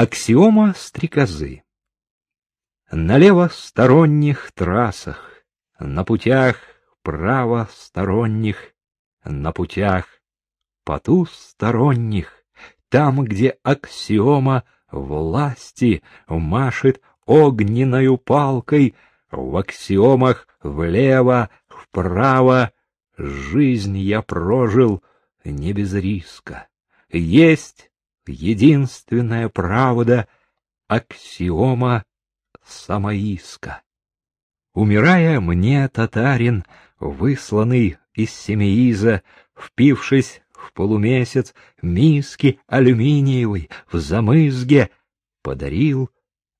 Аксиома стрекозы. На левосторонних трассах, на путях правосторонних, на путях потусторонних, там, где аксиома власти машет огненною палкой, в аксиомах влево, вправо, жизнь я прожил не без риска. Есть единственная правда — аксиома самоиска. Умирая мне, татарин, высланный из Семеиза, впившись в полумесяц миски алюминиевой в замызге, подарил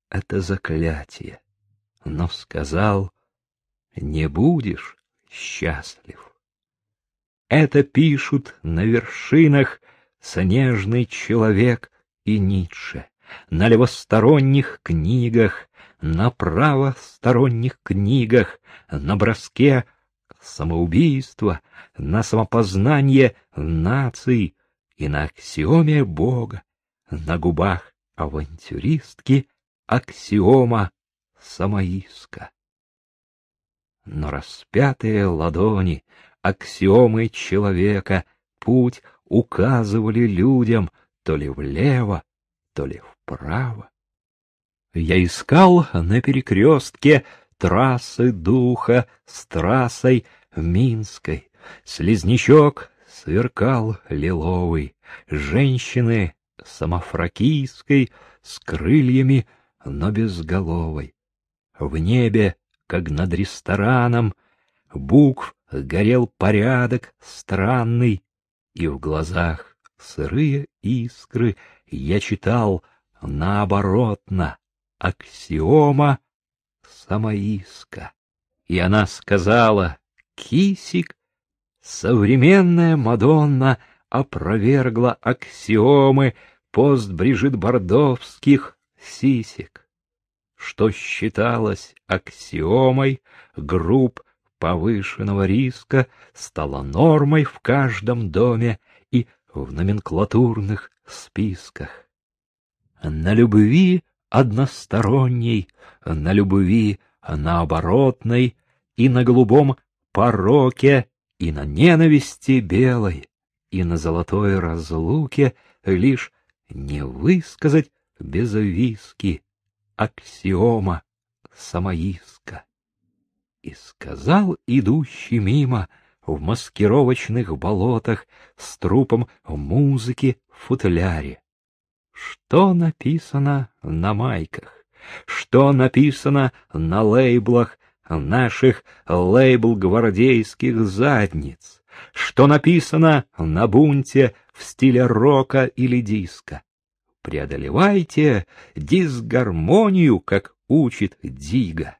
это заклятие, но сказал, не будешь счастлив. Это пишут на вершинах снежный человек и Ницше, на левосторонних книгах, на правосторонних книгах, на броске самоубийства, на самопознание наций и на аксиоме Бога, на губах авантюристки аксиома самоиска. Но распятые ладони, аксиомы человека, путь указывали людям то ли влево, то ли вправо. Я искал на перекрестке трассы духа с трассой Минской. Слизнячок сверкал лиловый, женщины самофракийской с крыльями, но безголовой. В небе, как над рестораном, букв горел порядок странный, и в глазах сырые искры я читал наоборотно аксиома самоиска. И она сказала, кисик, современная Мадонна опровергла аксиомы пост Брижит Бордовских сисек. Что считалось аксиомой групп повышенного риска стала нормой в каждом доме и в номенклатурных списках. На любви односторонней, на любви наоборотной и на голубом пороке, и на ненависти белой, и на золотой разлуке лишь не высказать без виски аксиома самоиска. И сказал идущий мимо в маскировочных болотах с трупом музыки в футляре. Что написано на майках? Что написано на лейблах наших лейбл-гвардейских задниц? Что написано на бунте в стиле рока или диска? Преодолевайте дисгармонию, как учит Дига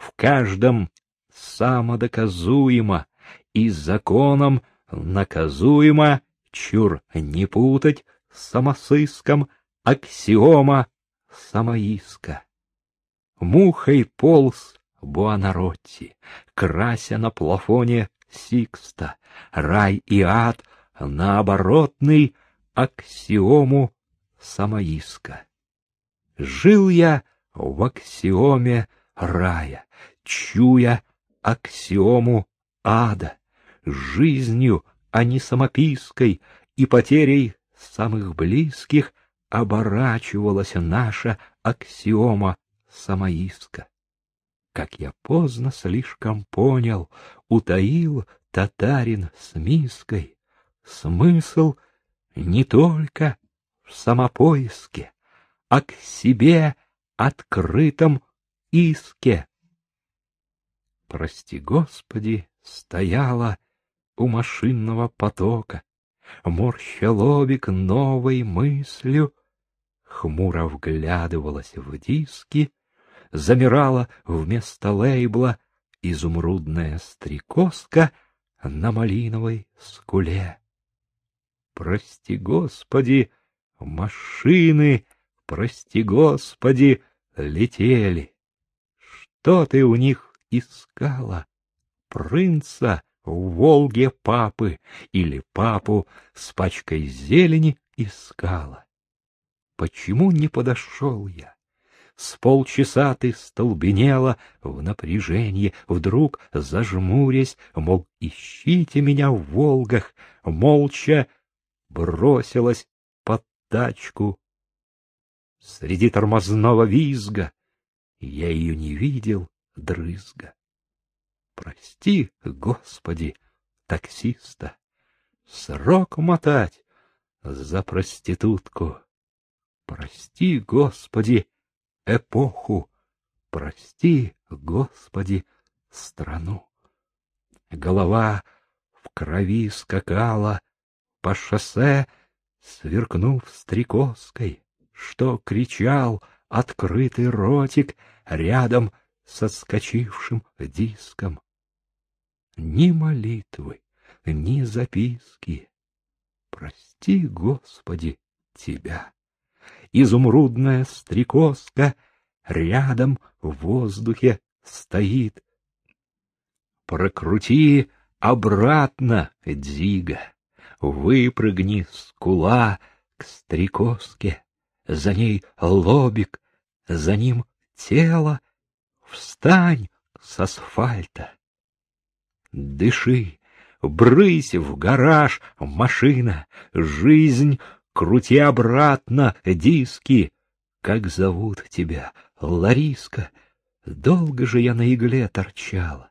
в каждом самодоказуемо и законом наказуемо, чур не путать с самосыском аксиома самоиска. Мухой полз Буанаротти, крася на плафоне Сикста, рай и ад наоборотный аксиому самоиска. Жил я в аксиоме рая, чуя аксиому ада, жизнью, а не самопиской, и потерей самых близких оборачивалась наша аксиома самоиска. Как я поздно слишком понял, утаил татарин с миской, смысл не только в самопоиске, а к себе открытом иске. Прости, Господи, стояла у машинного потока, морща лобик новой мыслью, хмуро вглядывалась в диски, замирала вместо лейбла изумрудная стрекозка на малиновой скуле. Прости, Господи, машины, прости, Господи, летели. Что ты у них искала принца в Волге папы или папу с пачкой зелени искала. почему не подошел я? С полчаса ты столбенела в напряжении, вдруг зажмурясь, мол, ищите меня в Волгах, молча бросилась под тачку. Среди тормозного визга я ее не видел, дрызга. Прости, Господи, таксиста, срок мотать за проститутку. Прости, Господи, эпоху, прости, Господи, страну. Голова в крови скакала по шоссе, сверкнув стрекозкой, что кричал открытый ротик рядом с отскочившим диском. Ни молитвы, ни записки. Прости, Господи, тебя изумрудная стрекозка рядом в воздухе стоит. Прокрути обратно, Дзига, выпрыгни скула к стрекозке, за ней лобик, за ним тело, встань с асфальта. Дыши, брысь в гараж, машина, жизнь крути обратно диски. Как зовут тебя, Лариска? Долго же я на игле торчала.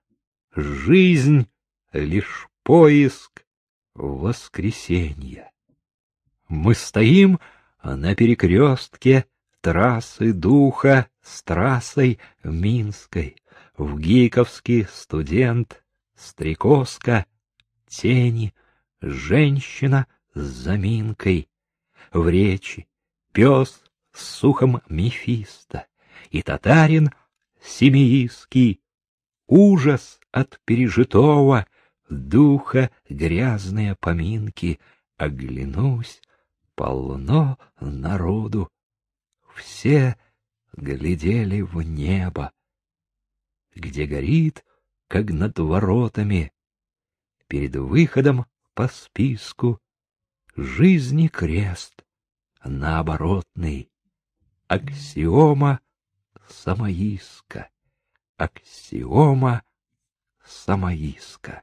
Жизнь — лишь поиск воскресенья. Мы стоим на перекрестке трассы духа с трассой Минской. В Гиковский студент, стрекозка, тени, женщина с заминкой в речи, пес с сухом Мефисто. И татарин семиистский, ужас от пережитого, духа грязные поминки, оглянусь, полно народу, все глядели в небо, где горит, как над воротами, перед выходом по списку жизни крест, наоборотный, аксиома самоиска, аксиома самоиска.